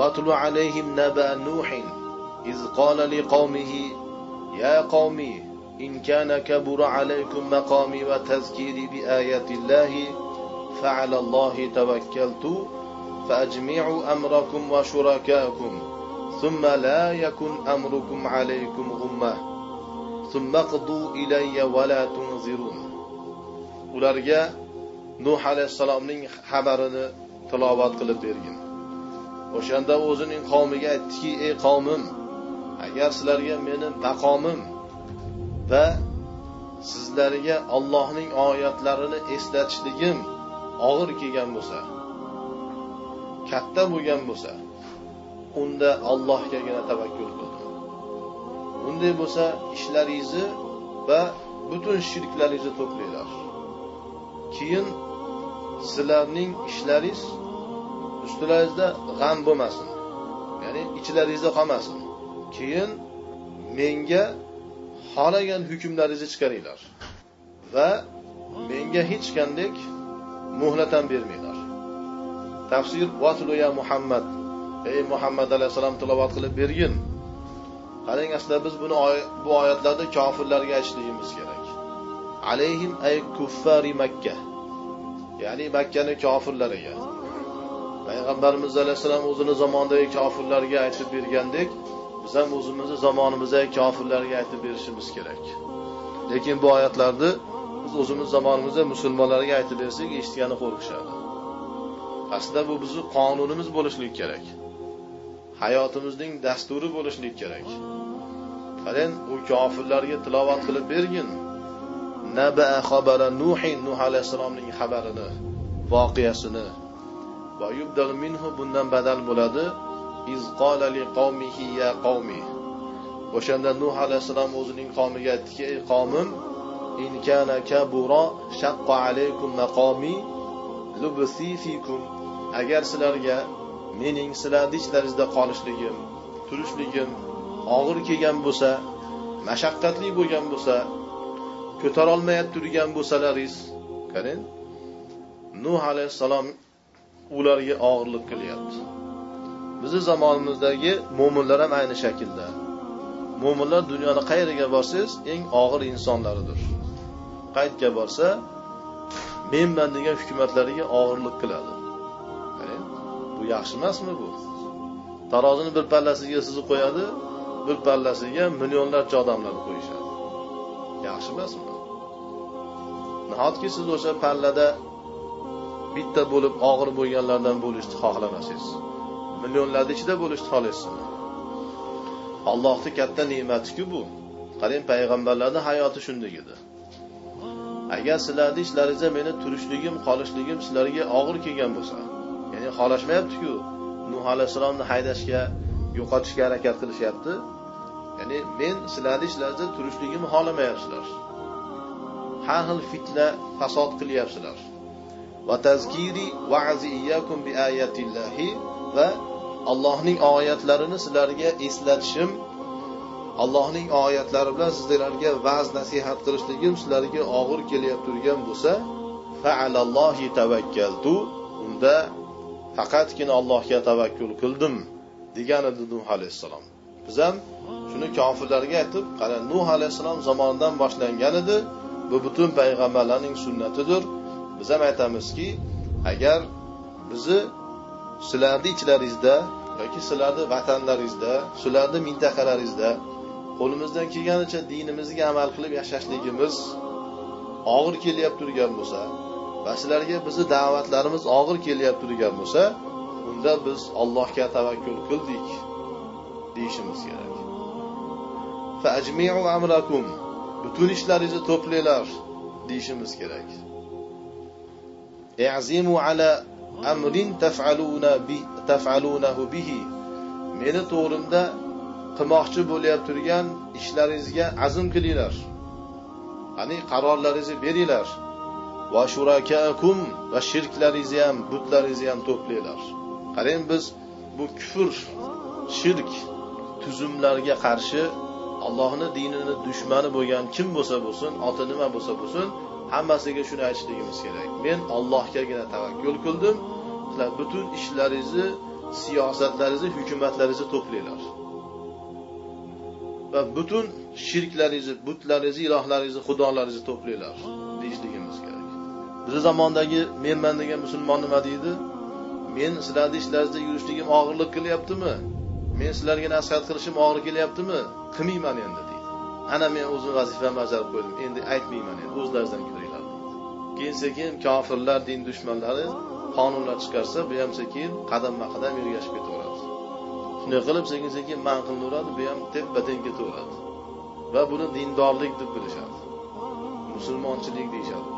واتل عليهم نبأ نوح إذ قال لقومه يا قومي إن كان كبر عليكم مقامي وتذكيري بآيات الله فعلى الله توكلت فأجمعوا أمركم وشركاءكم ثم لا يكن أمركم عليكم غمة ثم اقضوا إلي ولا تنظرون ularga nuh alayhissalomning xabarini tilovat qilib bergin O'shanda o'zining qavmiga aytdiki ey qavmim agar sizlarga meni maqomim va sizlarga Allohning oyatlarini eslatishligim og'ir kelgan bo'lsa katta bo'lgan bo'lsa unda Allohgagina tavakkul qildim. Unday bo'lsa ishlaringizni va butun shirklaringizni to'planglar keyin sizlarning ishlaringiz ustilaringizda g'am bo'lmasin. Ya'ni ichlaringizda qolmasin. Keyin menga xohlagan hukmlaringizni chiqaringlar va menga hech qanday muhlat ham bermanglar. Tafsir vatluya muhammad ey muhammad alayhissalom tilovat qilib bergin qarang aslida biz buni bu oyatlarda kofirlarga aytishligimiz kerak. Alayhim ay kuffari makka ya'ni makkani kofirlariga. Payg'ambarimiz alayhissalom o'zini zamonidagi kofirlarga aytib bergandek biz ham o'zimizni zamonimizdagi kofirlarga aytib berishimiz kerak. Lekin bu oyatlarni biz o'zimiz zamonimizda musulmonlarga aytib bersak eshitgani qo'rqishadi. Aslida bu bizni qonunimiz bo'lishligi kerak. Hayotimizning dasturi bo'lishligi kerak. Qarang u kofirlarga tilovat qilib bergin. Naba xabara nuhin nuh alayhissalomning xabarini voqeasini va minhu bundan badal bo'ladi. iz qala li qavmihi ya qavmi o'shanda nuh alayhissalom o'zining qavmiga aytdiki ey qavmim in kana kabura shaqqa alaykum maqami lubsi fikum. Agar sizlarga mening sizlarni ichlaringizda qolishligim turishligim og'ir kelgan bo'lsa mashaqqatli bo'lgan bo'lsa ko'tarolmay turgan bo'lsalaringiz qarang. Nuh alayhissalom ularga og'irlik qilyapti bizni zamonimizdagi mo'minlar ham ayni shaklda. Mo'minlar dunyoda qayeriga borsangiz eng og'ir insonlaridir. Qayerga borsa menman degan hukumatlariga og'irlik qiladi. Bu yaxshi emasmi bu? Tarozini bir pallasiga sizni qo'yadi bir pallasiga millionlarcha odamlarni qo'yishadi. Yaxshi emasmi nahotki siz o'sha pallada bitta bo'lib og'ir bo'lganlardan bo'lishni xohlamasangiz millionlarni ichida bo'lishni xohlaysiz. Allohni katta ne'matiku bu. Qarang payg'ambarlarni hayoti shunday edi. Agar sizlarni ishlaringizda meni turishligim qolishligim sizlarga og'ir kelgan bo'lsa ya'ni xohlashmayaptiku nuh alayhissalomni haydashga yo'qotishga harakat qilishyapti ya'ni men sizlarni ishlaringizda turishligimni xohlamayapsizlar. Har xil fitna fasod qilyapsizlar. Va tazkiri va'zi iyyakum bi ayatillahi va Allohning oyatlarini sizlarga eslatishim Allohning oyatlari bilan sizlarga va'z nasihat qilishligim sizlarga og'ir kelyapti turgan bo'lsa fa'alallohi tavakkaltu unda faqatgina Allohga tavakkul qildim degan edi Nuh alayhissalom. Biz ham shuni kofirlarga aytib, qara Nuh alayhissalom zamonidan boshlangan edi. Bu butun payg'ambarlarning sunnatidir. Biz ham aytamizki, agar bizni sizlarni ichlaringizda yoki sizlarni vatanlaringizda, sizlarni mintaqalaringizda qo'limizdan kelganicha dinimizga amal qilib yashashligimiz og'ir kelyapti turgan bo'lsa va sizlarga bizni da'vatlarimiz og'ir kelyapti turgan bo'lsa unda biz Allohga tavakkul qildik deyishimiz kerak. Fajmi'u amrakum butun ishlaringizni to'planglar deyishimiz kerak. I'zimu ala amrin taf'aluna bi taf'alunahu bihi meni to'g'rimda qilmoqchi bo'layotib turgan ishlaringizga azm qilinglar. Ya'ni qarorlaringizni beringlar. Va shurakakum va shirklaringizni ham butlaringizni ham to'planglar qarang biz bu kufr shirk tuzumlarga qarshi allohni dinini dushmani bo'lgan kim bo'lsa bo'lsin oti nima bo'lsa bo'lsin hammasiga shuni aytishligimiz kerak. Men allohgagina tavakkul qildim. Sizlar butun ishlaringizni siyosatlaringizni hukumatlaringizni to'planglar. Va butun shirklaringizni butlaringizni ilohlaringizni xudolaringizni to'planglar deyishligimiz kerak. Bizni zamondagi menman degan musulmon nima deydi? Men sizlarni ishlaringizda yurishligim og'irlik qilyaptimi? Men sizlarga nasihat qilishim og'ir kelyaptimi? Qilmayman endi deydi. Ana men o'zim vazifamni bajarib qo'ydim. Endi aytmayman endi o'zlaridan ko'ringlar keyin sekin kofirlar din dushmanlari qonunlar chiqarsa bu ham sekin qadamma qadam ergashib ketaveradi. Shunday qilib sekin sekin man qilinaveradi bu ham teppa teng ketaveradi. Va buni dindorlik deb bilishadi. Musulmonchilik deyishadi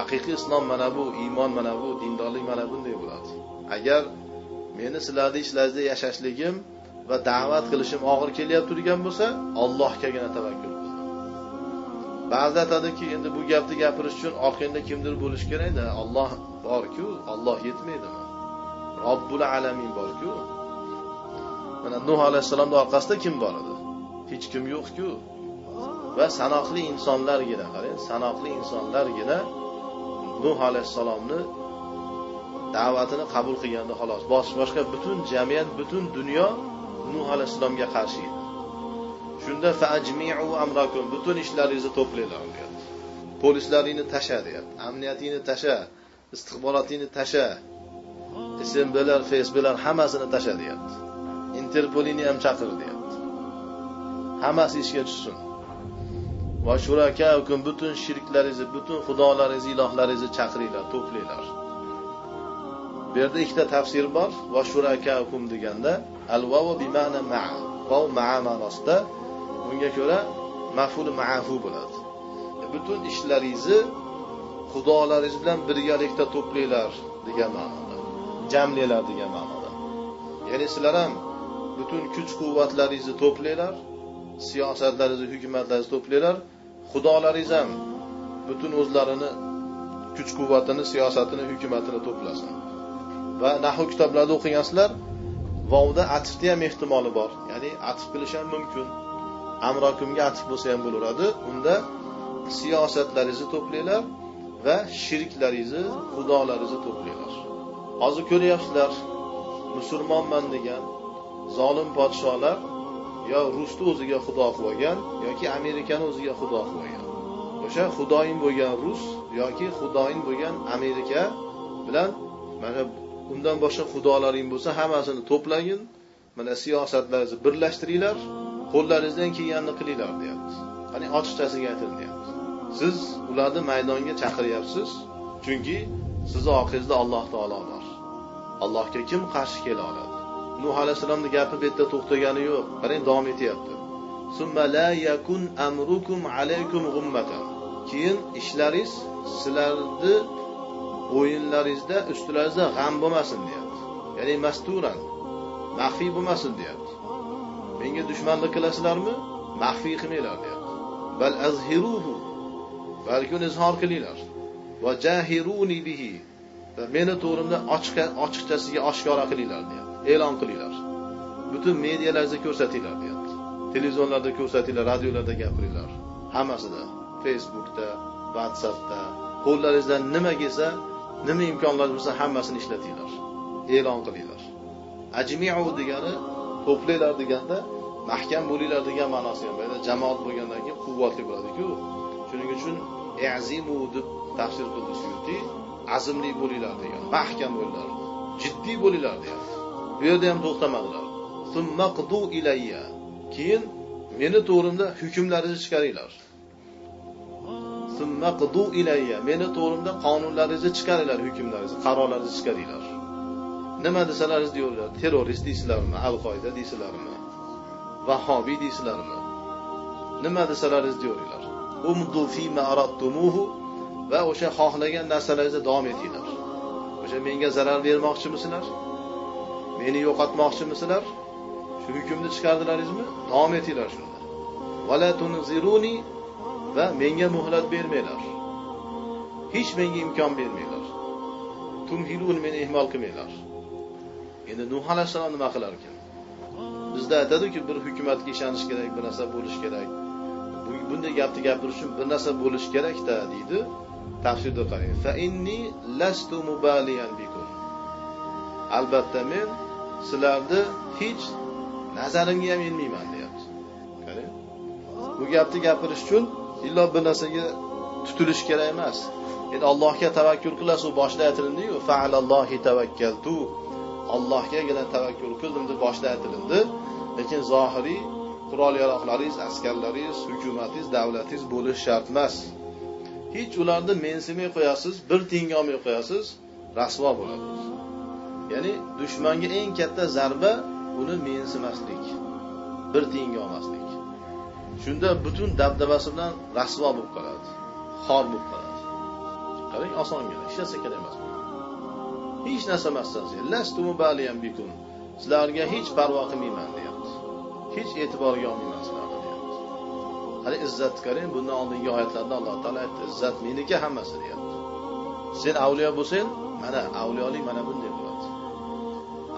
haqiqiy islom mana bu iymon mana bu dindorlik mana bunday bo'ladi. Agar meni sizlarni ishlaringizda yashashligim va da'vat qilishim og'ir kelyapti turgan bo'lsa allohgagina tavakkul ba'zi aytadiki endi bu gapni gapirish uchun orqangda kimdir bo'lishi kerakda olloh borku olloh yetmaydimi robbul alamin borku. Mana nuh alayhissalomni orqasida kim bor edi? Hech kim yo'qku. Va sanoqli insonlargina qarang sanoqli insonlargina nuh alayhissalomni da'vatini qabul qilganda xolos. Boshqa butun jamiyat butun dunyo nuh alayhissalomga qarshi. Edi shunda faajmiu amrakum butun ishlaringizni to'planglar deyapti polislaringni tasha deyapti. Amniyatingni tasha istixborotingni tasha. Smblar fsblar hammasini tasha deyapti. Interpolini ham chaqir deyapti. Hammasi ishga tushsin. Va shurakakum butun shirklaringizni butun xudolaringizni ilohlaringizni chaqiringlar to'planglar bu yerda ikkita tafsir bor. Va shurakakum deganda al vavu bi ma'na ma'a. Vav ma'a ma'nosida bunga ko'ra maful ma'afu bo'ladi. Butun ishlaringizni xudolaringiz bilan birgalikda to'planglar degan ma'noda. Jamlanglar degan ma'noda. Ya'ni sizlar ham butun kuch quvvatlaringizni to'planglar siyosatlaringizni hukumatlaringizni to'planglar. Xudolaringiz ham butun o'zlarini kuch quvvatini siyosatini hukumatini to'plasin. Va nahu kitoblarida o'qigansizlar vovda atfni ham ehtimoli bor. Ya'ni atf qilish ham mumkin. Amrokumga atf bo'lsa ham bo'laveradi. Unda siyosatlaringizni to'planglar va shiriklaringizni xudolaringizni to'planglar. Hozir ko'ryapsizlar musulmonman degan zolim podsholar yo rusni o'ziga xudo qilib olgan yoki amerikani o'ziga xudo qilib olgan. O'sha xudoyin bo'lgan rus yoki xudoyin bo'lgan amerika bilan mana undan boshqa xudolaring bo'lsa hammasini to'plagin. Mana siyosatlaringizni birlashtiringlar qo'llaringizdan kelganini qilinglar deyapti qani ochiqchasiga ayting siz ularni maydonga chaqiryapsiz chunki sizni orqangizda alloh taolo bor. Allohga kim qarshi kela oladi? Nuh alayhissalomni gapi bu yerda to'xtagani yo'q qarang davom etyapti. Keyin ishlaringiz sizlarni o'yinlaringizda ustilaringizda g'am bo'lmasin deyapti. Ya'ni masturan maxfiy bo'lmasin deyapti. Menga dushmanlik qilasizlarmi? Maxfiy qilmanglar deyapti. Bal azhiruhu balki uni izhor qilinglar. Va jahiruni bihi va meni to'g'rimda ochiqchasiga oshkora qilinglar deyapti. E'lon qilinglar. Butun medialaringizda ko'rsatinglar deyapti. Televizorlarda ko'rsatinglar radiolarda gapiringlar. Hammasida facebookda whatsappda qo'llaringizdan nima kelsa nima imkonlar bo'lsa hammasini ishlatinglar. E'lon qilinglar. Ajmiu degani to'planglar deganda mahkam bo'linglar degan ma'nosi ham bor. Jamoat bo'lgandan keyin quvvatli bo'ladiku. Shuning uchun azimu deb tafsir qildi suyuti azmli bo'linglar degan mahkam bo'linglar jiddiy bo'linglar deyapti bu yerda ham to'xtamadilar. Ilayya keyin meni to'g'rimda hukmlaringizni chiqaringlar. Ilayya. Meni to'g'rimda qonunlaringizni chiqaringlar hukmlaringizni qarorlaringizni chiqaringlar. Nima desalaringiz deyverlar terrorist deysizlarmi al qoida deysizlarmi vahobiy deysizlarmi? Nima desalaringiz aradtumuhu va o'sha xohlagan narsalaringizda davom etinglar. O'sha menga zarar bermoqchimisizlar meni yo'qotmoqchimisizlar shu hukmni chiqardilaringizmi? Davom etinglar shunda. Va menga muhlat bermanglar. Hech menga imkon bermanglar. Tumhilun meni ehmol qilmanglar. Endi nuh alayhissalom nima qilar ekan? Bizda aytadiku bir hukumatga ishonish kerak bir narsa bo'lishi kerak. Bunday gapni gapirish uchun bir narsa bo'lishi kerakda deydi tafsirda qarang. Fa inni lastu mubaliyan bikum. Albatta men sizlarni hech nazarimga ham ilmayman deyapti. Bu gapni gapirish uchun illo bir narsaga tutilish kerak emas. Endi allohga tavakkul qilasiz u boshida aytilindiyu faalallohi tavakkaltu. Allohgagina tavakkul qildim deb boshida aytilindi. Lekin zohiriy qurol yaroqlaringiz askarlaringiz hukumatingiz davlatingiz bo'lishi shart emas. Hech ularni mensimay qo'yasiz bir tiyinga olmay qo'yasiz rasvo bo'ladi. Ya'ni dushmanga eng katta zarba uni mensimaslik bir tiyinga olmaslik shunda butun dabdabasi bilan rasvo bo'lib qoladi xor bo'lib qoladi. Qarang osongina hech narsa kerak emas. Hech narsa emassan sizlarga hech parvo qilmayman deyapti. Hech e'tiborga olmayman sizlarni deyapti. Hali izzatni qarang bundan oldingi oyatlarda alloh taolo aytdi izzat meniki hammasi deyapti. Sen avliyo bo'lsang mana avliyolik mana bunday bo'ladi.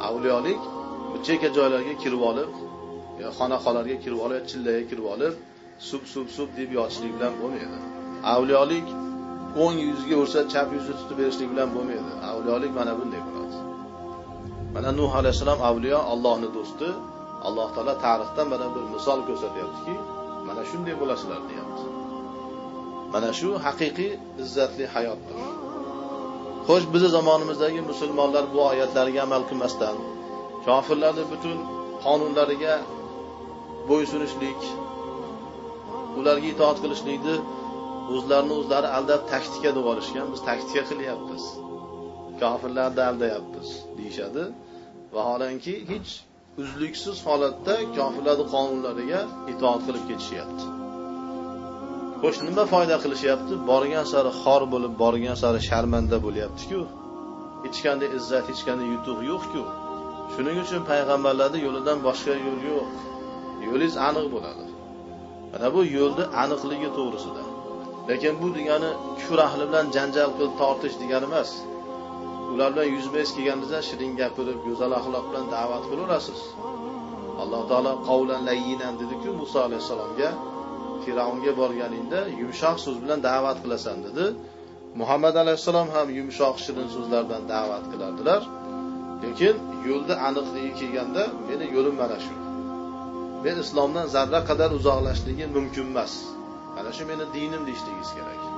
Avliyolik chekka joylarga kirib olib xonaxonalarga kirib olib chillaga kirib olib sup sup sup deb yotishlik bilan bo'lmaydi. Avliyolik o'ng yuzga ursa chap yuzni tutib berishlik bilan bo'lmaydi. Avliyolik mana bunday bo'ladi. Mana nuh alayhissalom avliyo allohni do'sti alloh taolo tarixdan mana bir misol ko'rsatyaptiki mana shunday bo'lasizlar deyapti. Mana shu haqiqiy izzatli hayotdir. Xo'sh bizni zamonimizdagi musulmonlar bu oyatlarga amal qilmasdan kofirlarni butun qonunlariga bo'ysunishlik ularga itoat qilishlikni o'zlarini o'zlari aldab taktika deb olishgan. Biz taktika qilyapmiz. Kofirlarni aldayapmiz deyishadi. Vaholanki hech uzluksiz holatda kofirlarni qonunlariga itoat qilib ketishyapti. Xo'sh nima foyda qilishyapti? Borgan sari xor bo'lib borgan sari sharmanda bo'lyaptiku. Hech qanday izzat hech qanday yutuq yo'qku. Shuning uchun payg'ambarlarni yo'lidan boshqa yo'l yo'q. Yo'lingiz aniq bo'ladi. Mana bu yo'lni aniqligi to'g'risida. Lekin bu degani kufr ahli bilan janjal qilib tortish degani emas. Ular bilan yuzma yuz kelganingizda shirin gapirib go'zal axloq bilan da'vat qilaverasiz alloh taolo qavlan layyinan dediku muso alayhissalomga fir'avnga borganingda yumshoq so'z bilan da'vat qilasan dedi. Muhammad alayhissalom ham yumshoq shirin so'zlar bilan da'vat qilardilar. Lekin yo'lda aniqligi kelganda meni yo'lim mana shu. Men islomdan zarra qadar uzoqlashligi mumkin emas. Mana shu meni dinim deyishligingiz kerak.